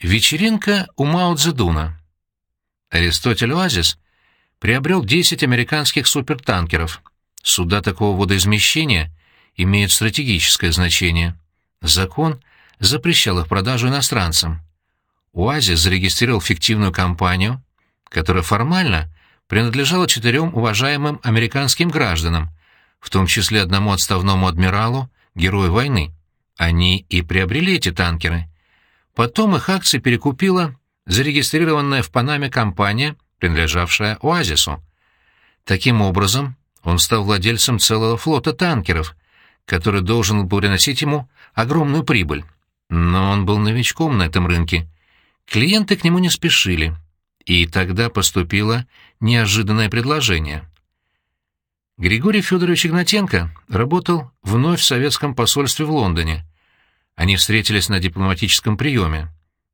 Вечеринка у Мао Цзэдуна. Аристотель Оазис приобрел 10 американских супертанкеров. Суда такого водоизмещения имеют стратегическое значение. Закон запрещал их продажу иностранцам. Оазис зарегистрировал фиктивную компанию, которая формально принадлежала четырем уважаемым американским гражданам, в том числе одному отставному адмиралу, герою войны. Они и приобрели эти танкеры. Потом их акции перекупила зарегистрированная в Панаме компания, принадлежавшая Оазису. Таким образом, он стал владельцем целого флота танкеров, который должен был приносить ему огромную прибыль. Но он был новичком на этом рынке. Клиенты к нему не спешили. И тогда поступило неожиданное предложение. Григорий Федорович Игнатенко работал вновь в советском посольстве в Лондоне. Они встретились на дипломатическом приеме.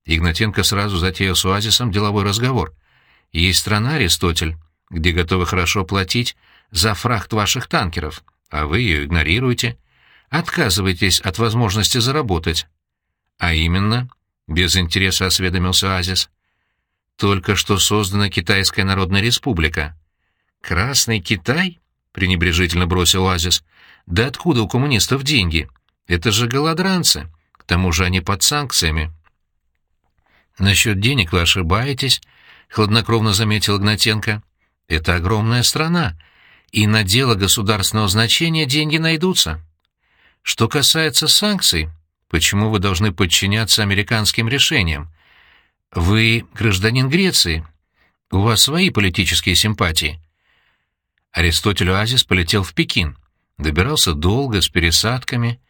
Игнатенко сразу затеял с Оазисом деловой разговор. «Есть страна, Аристотель, где готовы хорошо платить за фрахт ваших танкеров, а вы ее игнорируете, отказываетесь от возможности заработать». «А именно?» — без интереса осведомился Оазис. «Только что создана Китайская Народная Республика». «Красный Китай?» — пренебрежительно бросил Оазис. «Да откуда у коммунистов деньги? Это же голодранцы тому же они под санкциями. «Насчет денег вы ошибаетесь», — хладнокровно заметил Игнатенко. «Это огромная страна, и на дело государственного значения деньги найдутся. Что касается санкций, почему вы должны подчиняться американским решениям? Вы гражданин Греции, у вас свои политические симпатии». Аристотель Оазис полетел в Пекин, добирался долго, с пересадками,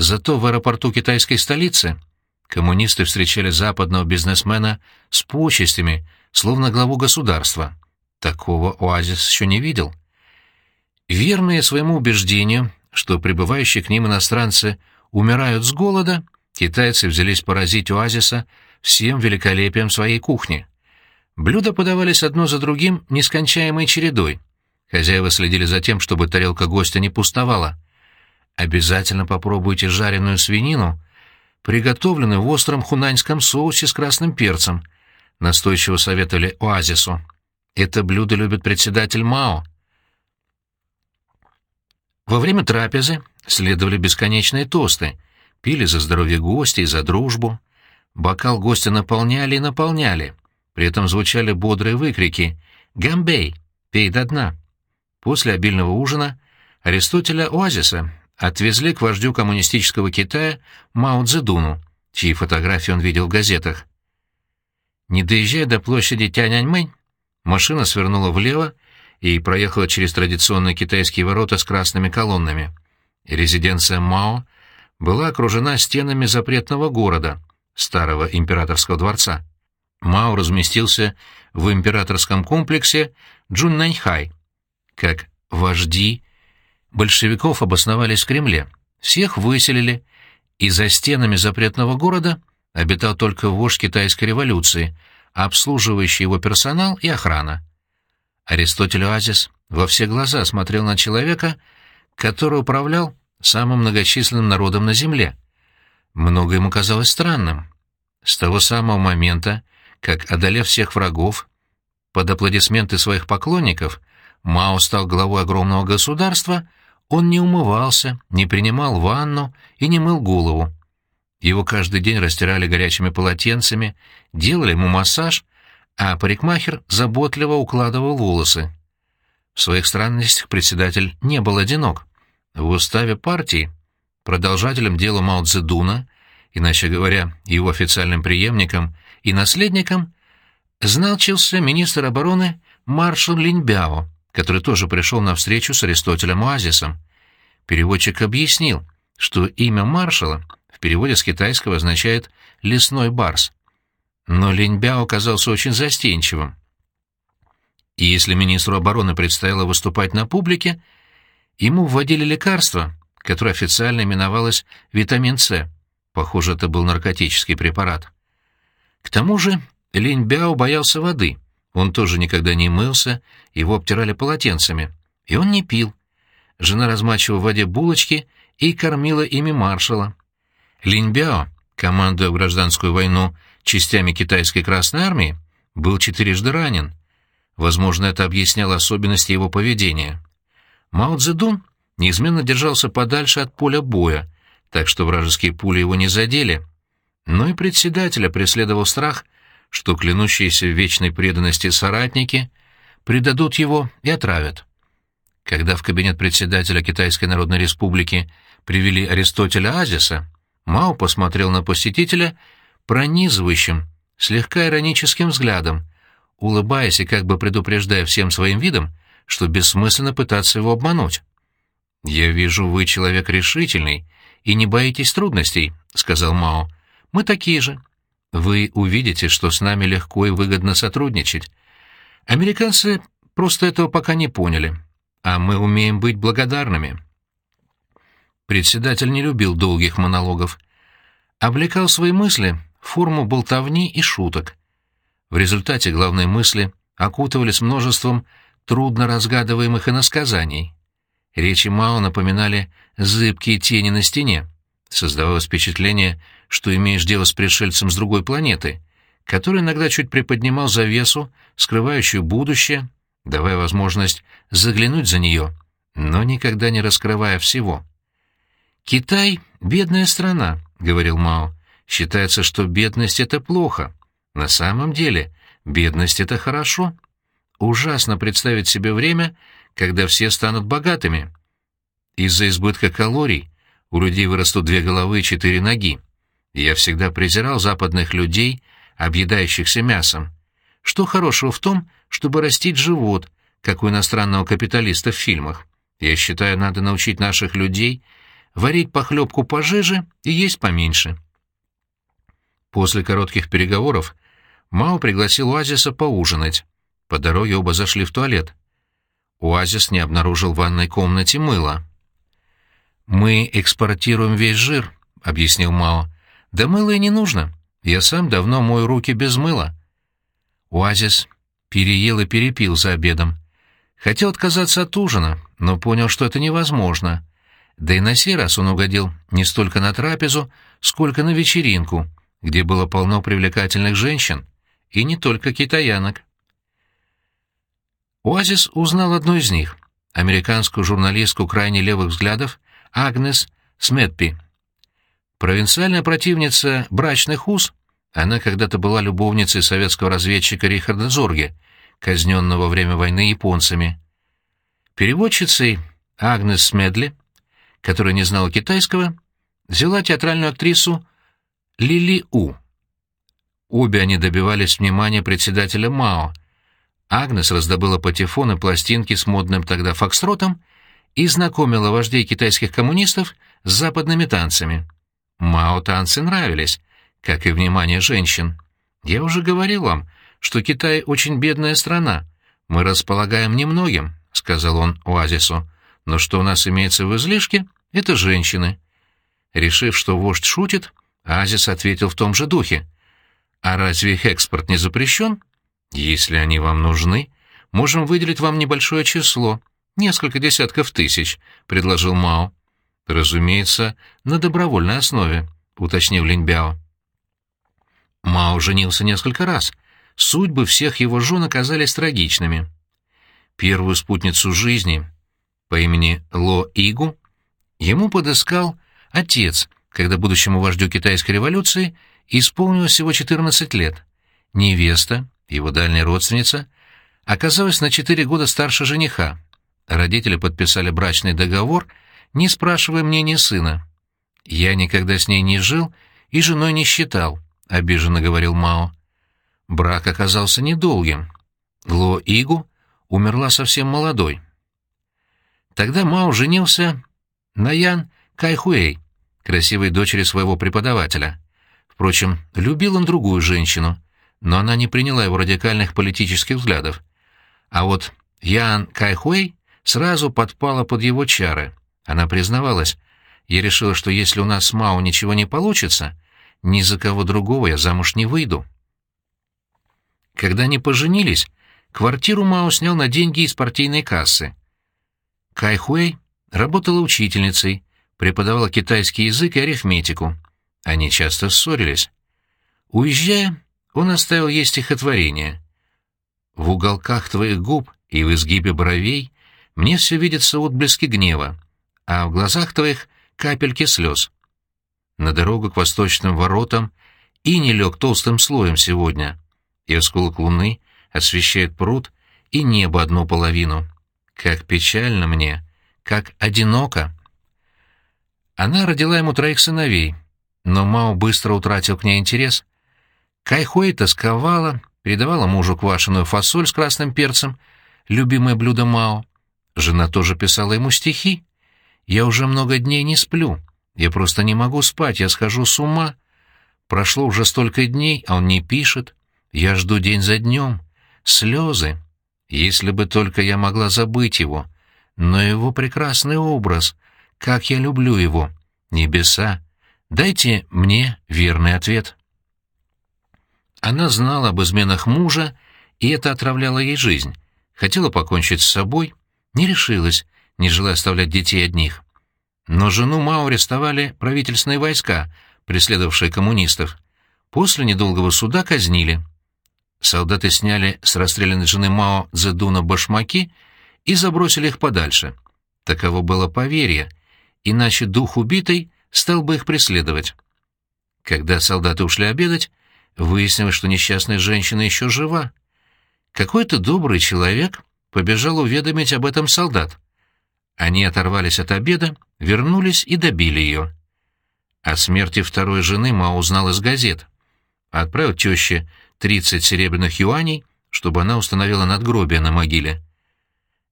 Зато в аэропорту китайской столицы коммунисты встречали западного бизнесмена с почестями, словно главу государства. Такого Оазис еще не видел. Верные своему убеждению, что прибывающие к ним иностранцы умирают с голода, китайцы взялись поразить Оазиса всем великолепием своей кухни. Блюда подавались одно за другим нескончаемой чередой. Хозяева следили за тем, чтобы тарелка гостя не пустовала — Обязательно попробуйте жареную свинину, приготовленную в остром хунаньском соусе с красным перцем, настойчиво советовали Оазису. Это блюдо любит председатель Мао. Во время трапезы следовали бесконечные тосты, пили за здоровье гостя и за дружбу. Бокал гостя наполняли и наполняли. При этом звучали бодрые выкрики «Гамбей! Пей до дна!». После обильного ужина Аристотеля Оазиса отвезли к вождю коммунистического Китая Мао Цзэдуну, чьи фотографии он видел в газетах. Не доезжая до площади Тяньаньмэнь, машина свернула влево и проехала через традиционные китайские ворота с красными колоннами. Резиденция Мао была окружена стенами запретного города, старого императорского дворца. Мао разместился в императорском комплексе Джуннаньхай, как вожди большевиков обосновались в Кремле, всех выселили, и за стенами запретного города обитал только вождь китайской революции, обслуживающий его персонал и охрана. Аристотель Оазис во все глаза смотрел на человека, который управлял самым многочисленным народом на земле. Много ему казалось странным. С того самого момента, как, одолев всех врагов, под аплодисменты своих поклонников, Мао стал главой огромного государства — он не умывался, не принимал ванну и не мыл голову. Его каждый день растирали горячими полотенцами, делали ему массаж, а парикмахер заботливо укладывал волосы. В своих странностях председатель не был одинок. В уставе партии продолжателем дела Мао Цзэдуна, иначе говоря, его официальным преемником и наследником, значился министр обороны маршал Линьбяо, который тоже пришел на встречу с Аристотелем Оазисом. Переводчик объяснил, что имя маршала в переводе с китайского означает «лесной барс». Но Линьбяо оказался очень застенчивым. И если министру обороны предстояло выступать на публике, ему вводили лекарство, которое официально именовалось витамин С. Похоже, это был наркотический препарат. К тому же Линьбяо боялся воды — он тоже никогда не мылся, его обтирали полотенцами. И он не пил. Жена размачивала в воде булочки и кормила ими маршала. Линьбяо, командуя в гражданскую войну частями китайской Красной Армии, был четырежды ранен. Возможно, это объясняло особенности его поведения. Мао Цзэдун неизменно держался подальше от поля боя, так что вражеские пули его не задели. Но и председателя преследовал страх, что клянущиеся в вечной преданности соратники предадут его и отравят. Когда в кабинет председателя Китайской Народной Республики привели Аристотеля Азиса, Мао посмотрел на посетителя пронизывающим, слегка ироническим взглядом, улыбаясь и как бы предупреждая всем своим видом, что бессмысленно пытаться его обмануть. «Я вижу, вы человек решительный и не боитесь трудностей», — сказал Мао. «Мы такие же. Вы увидите, что с нами легко и выгодно сотрудничать. Американцы просто этого пока не поняли, а мы умеем быть благодарными». Председатель не любил долгих монологов. Облекал свои мысли в форму болтовни и шуток. В результате главные мысли окутывались множеством трудно разгадываемых иносказаний. Речи Мао напоминали зыбкие тени на стене. Создавалось впечатление, что имеешь дело с пришельцем с другой планеты, который иногда чуть приподнимал завесу, скрывающую будущее, давая возможность заглянуть за нее, но никогда не раскрывая всего. «Китай — бедная страна», — говорил Мао. «Считается, что бедность — это плохо. На самом деле бедность — это хорошо. Ужасно представить себе время, когда все станут богатыми. Из-за избытка калорий у людей вырастут две головы и четыре ноги. Я всегда презирал западных людей, объедающихся мясом. Что хорошего в том, чтобы растить живот, как у иностранного капиталиста в фильмах? Я считаю, надо научить наших людей — варить похлебку пожиже и есть поменьше. После коротких переговоров Мао пригласил Оазиса поужинать. По дороге оба зашли в туалет. Оазис не обнаружил в ванной комнате мыла. «Мы экспортируем весь жир», — объяснил Мао. «Да мыла и не нужно. Я сам давно мою руки без мыла». Оазис переел и перепил за обедом. Хотел отказаться от ужина, но понял, что это невозможно. Да и на сей раз он угодил не столько на трапезу, сколько на вечеринку, где было полно привлекательных женщин, и не только китаянок. Оазис узнал одну из них, американскую журналистку крайне левых взглядов Агнес Сметпи. Провинциальная противница брачных уз, она когда-то была любовницей советского разведчика Рихарда Зорге, казненного во время войны японцами. Переводчицей Агнес Смедли которая не знала китайского, взяла театральную актрису Лили У. Обе они добивались внимания председателя Мао. Агнес раздобыла патефон и пластинки с модным тогда фокстротом и знакомила вождей китайских коммунистов с западными танцами. Мао танцы нравились, как и внимание женщин. Я уже говорил вам, что Китай очень бедная страна. Мы располагаем немногим, — сказал он Оазису но что у нас имеется в излишке, это женщины. Решив, что вождь шутит, Азис ответил в том же духе. «А разве их экспорт не запрещен? Если они вам нужны, можем выделить вам небольшое число, несколько десятков тысяч», — предложил Мао. «Разумеется, на добровольной основе», — уточнил Линьбяо. Мао женился несколько раз. Судьбы всех его жен оказались трагичными. Первую спутницу жизни по имени Ло Игу ему подыскал отец, когда будущему вождю китайской революции исполнилось всего 14 лет. Невеста, его дальняя родственница, оказалась на 4 года старше жениха. Родители подписали брачный договор, не спрашивая мнения сына. «Я никогда с ней не жил и женой не считал», — обиженно говорил Мао. Брак оказался недолгим. Ло Игу умерла совсем молодой. Тогда Мао женился на Ян Кайхуэй, красивой дочери своего преподавателя. Впрочем, любил он другую женщину, но она не приняла его радикальных политических взглядов. А вот Ян Кайхуэй сразу подпала под его чары. Она признавалась, я решила, что если у нас с Мао ничего не получится, ни за кого другого я замуж не выйду. Когда они поженились, квартиру Мао снял на деньги из партийной кассы. Кайхуэй работала учительницей, преподавала китайский язык и арифметику. Они часто ссорились. Уезжая, он оставил ей стихотворение. «В уголках твоих губ и в изгибе бровей мне все видятся отблески гнева, а в глазах твоих капельки слез. На дорогу к восточным воротам и не лег толстым слоем сегодня, и осколок луны освещает пруд и небо одну половину. Как печально мне, как одиноко. Она родила ему троих сыновей, но Мао быстро утратил к ней интерес. Кайхуэй тосковала, передавала мужу квашеную фасоль с красным перцем, любимое блюдо Мао. Жена тоже писала ему стихи. «Я уже много дней не сплю. Я просто не могу спать, я схожу с ума. Прошло уже столько дней, а он не пишет. Я жду день за днем. Слезы. Если бы только я могла забыть его. Но его прекрасный образ. Как я люблю его. Небеса. Дайте мне верный ответ». Она знала об изменах мужа, и это отравляло ей жизнь. Хотела покончить с собой, не решилась, не желая оставлять детей одних. Но жену Мао арестовали правительственные войска, преследовавшие коммунистов. После недолгого суда казнили. Солдаты сняли с расстрелянной жены Мао Цзэдуна башмаки и забросили их подальше. Таково было поверье, иначе дух убитой стал бы их преследовать. Когда солдаты ушли обедать, выяснилось, что несчастная женщина еще жива. Какой-то добрый человек побежал уведомить об этом солдат. Они оторвались от обеда, вернулись и добили ее. О смерти второй жены Мао узнал из газет. Отправил теще 30 серебряных юаней, чтобы она установила надгробие на могиле.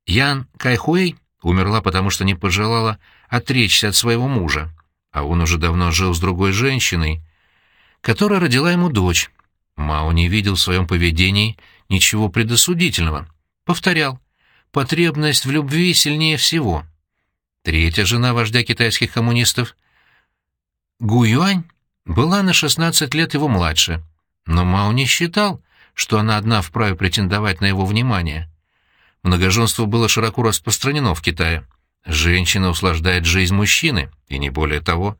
Ян Кайхуэй умерла, потому что не пожелала отречься от своего мужа, а он уже давно жил с другой женщиной, которая родила ему дочь. Мао не видел в своем поведении ничего предосудительного. Повторял, потребность в любви сильнее всего. Третья жена вождя китайских коммунистов, Гу Юань, была на 16 лет его младше, но Мао не считал, что она одна вправе претендовать на его внимание. Многоженство было широко распространено в Китае. Женщина услаждает жизнь мужчины, и не более того.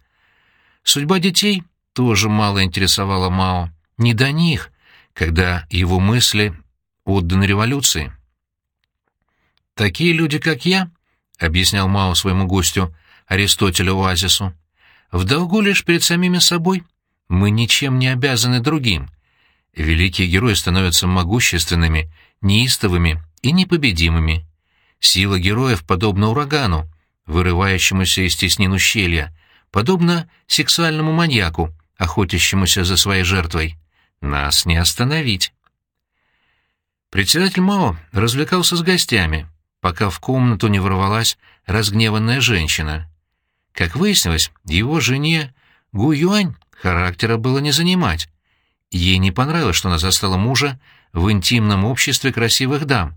Судьба детей тоже мало интересовала Мао. Не до них, когда его мысли отданы революции. «Такие люди, как я», — объяснял Мао своему гостю, Аристотелю Оазису, — «в долгу лишь перед самими собой. Мы ничем не обязаны другим. Великие герои становятся могущественными, неистовыми и непобедимыми. Сила героев подобна урагану, вырывающемуся из теснин ущелья, подобно сексуальному маньяку, охотящемуся за своей жертвой. Нас не остановить». Председатель Мао развлекался с гостями — пока в комнату не ворвалась разгневанная женщина. Как выяснилось, его жене Гу Юань характера было не занимать. Ей не понравилось, что она застала мужа в интимном обществе красивых дам,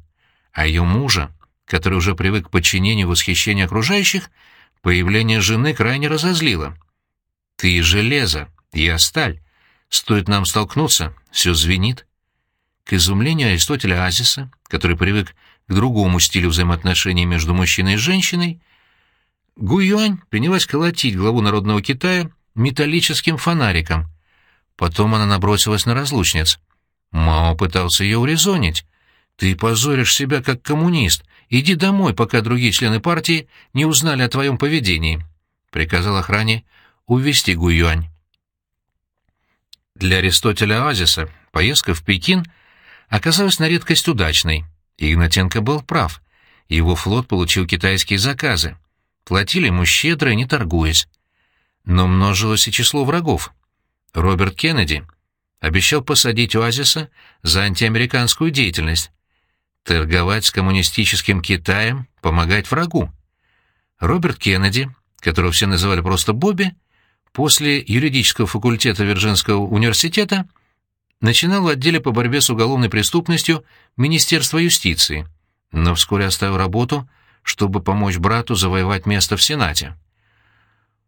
а ее мужа, который уже привык к подчинению и восхищению окружающих, появление жены крайне разозлило. «Ты железо, я сталь. Стоит нам столкнуться, все звенит». К изумлению Аристотеля Азиса, который привык к другому стилю взаимоотношений между мужчиной и женщиной, Гуюань принялась колотить главу народного Китая металлическим фонариком. Потом она набросилась на разлучниц. Мао пытался ее урезонить. «Ты позоришь себя как коммунист. Иди домой, пока другие члены партии не узнали о твоем поведении», — приказал охране увести Гуюань. Для Аристотеля Оазиса поездка в Пекин оказалась на редкость удачной. Игнатенко был прав. Его флот получил китайские заказы. Платили ему щедро, не торгуясь. Но множилось и число врагов. Роберт Кеннеди обещал посадить Оазиса за антиамериканскую деятельность. Торговать с коммунистическим Китаем, помогать врагу. Роберт Кеннеди, которого все называли просто Бобби, после юридического факультета Вирджинского университета — начинал в отделе по борьбе с уголовной преступностью Министерства юстиции, но вскоре оставил работу, чтобы помочь брату завоевать место в Сенате.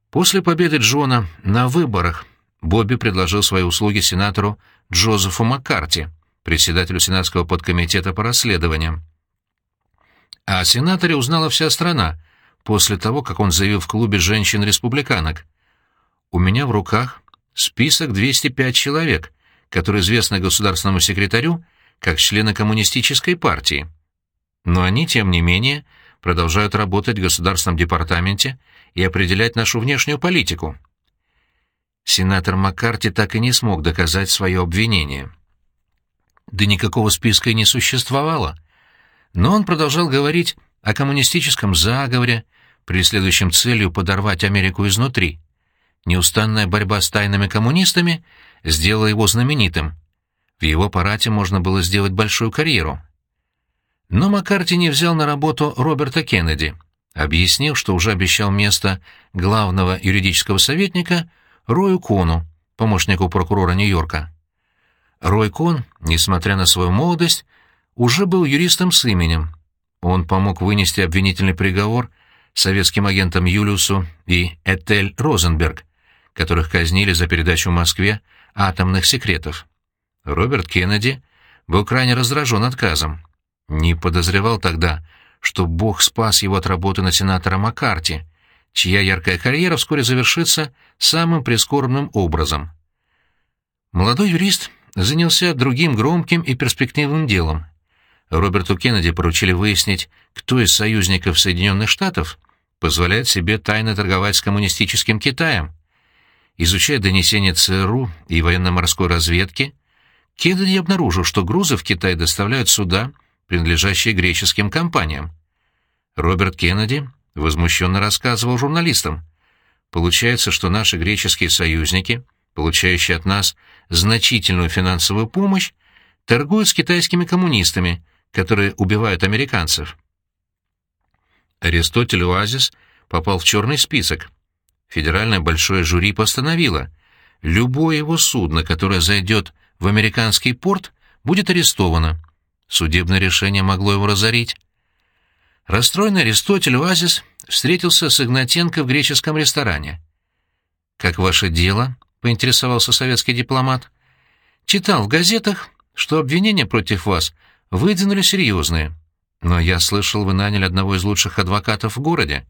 После победы Джона на выборах Бобби предложил свои услуги сенатору Джозефу Маккарти, председателю Сенатского подкомитета по расследованиям. А о сенаторе узнала вся страна после того, как он заявил в клубе женщин-республиканок. «У меня в руках список 205 человек, которые известны государственному секретарю как члены коммунистической партии. Но они, тем не менее, продолжают работать в Государственном департаменте и определять нашу внешнюю политику. Сенатор Маккарти так и не смог доказать свое обвинение. Да никакого списка и не существовало. Но он продолжал говорить о коммунистическом заговоре, преследующем целью подорвать Америку изнутри. Неустанная борьба с тайными коммунистами сделала его знаменитым. В его аппарате можно было сделать большую карьеру. Но Маккарти не взял на работу Роберта Кеннеди, объяснив, что уже обещал место главного юридического советника Рою Кону, помощнику прокурора Нью-Йорка. Рой Кон, несмотря на свою молодость, уже был юристом с именем. Он помог вынести обвинительный приговор советским агентам Юлиусу и Этель Розенберг, которых казнили за передачу в Москве атомных секретов. Роберт Кеннеди был крайне раздражен отказом. Не подозревал тогда, что Бог спас его от работы на сенатора Маккарти, чья яркая карьера вскоре завершится самым прискорбным образом. Молодой юрист занялся другим громким и перспективным делом. Роберту Кеннеди поручили выяснить, кто из союзников Соединенных Штатов позволяет себе тайно торговать с коммунистическим Китаем. Изучая донесения ЦРУ и военно-морской разведки, Кеннеди обнаружил, что грузы в Китай доставляют суда, принадлежащие греческим компаниям. Роберт Кеннеди возмущенно рассказывал журналистам. Получается, что наши греческие союзники, получающие от нас значительную финансовую помощь, торгуют с китайскими коммунистами, которые убивают американцев. Аристотель Оазис попал в черный список. Федеральное большое жюри постановило, любое его судно, которое зайдет в американский порт, будет арестовано. Судебное решение могло его разорить. Расстроенный Аристотель Оазис встретился с Игнатенко в греческом ресторане. «Как ваше дело?» — поинтересовался советский дипломат. «Читал в газетах, что обвинения против вас выдвинули серьезные. Но я слышал, вы наняли одного из лучших адвокатов в городе.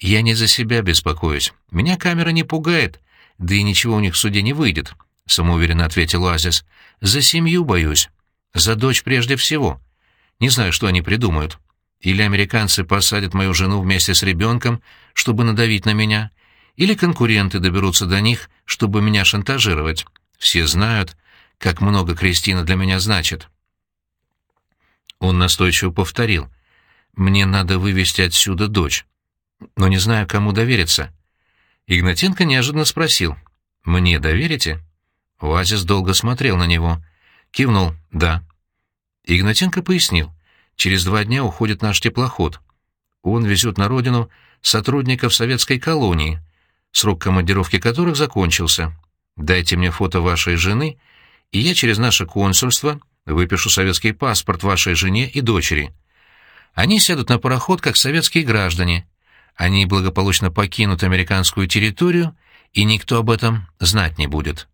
Я не за себя беспокоюсь. Меня камера не пугает, да и ничего у них в суде не выйдет», — самоуверенно ответил Оазис. «За семью боюсь. За дочь прежде всего. Не знаю, что они придумают. Или американцы посадят мою жену вместе с ребенком, чтобы надавить на меня, или конкуренты доберутся до них, чтобы меня шантажировать. Все знают, как много Кристина для меня значит. Он настойчиво повторил. «Мне надо вывести отсюда дочь. Но не знаю, кому довериться». Игнатенко неожиданно спросил. «Мне доверите?» Оазис долго смотрел на него. Кивнул «да». Игнатенко пояснил. «Через два дня уходит наш теплоход. Он везет на родину сотрудников советской колонии, срок командировки которых закончился. Дайте мне фото вашей жены, и я через наше консульство выпишу советский паспорт вашей жене и дочери. Они сядут на пароход как советские граждане. Они благополучно покинут американскую территорию, и никто об этом знать не будет».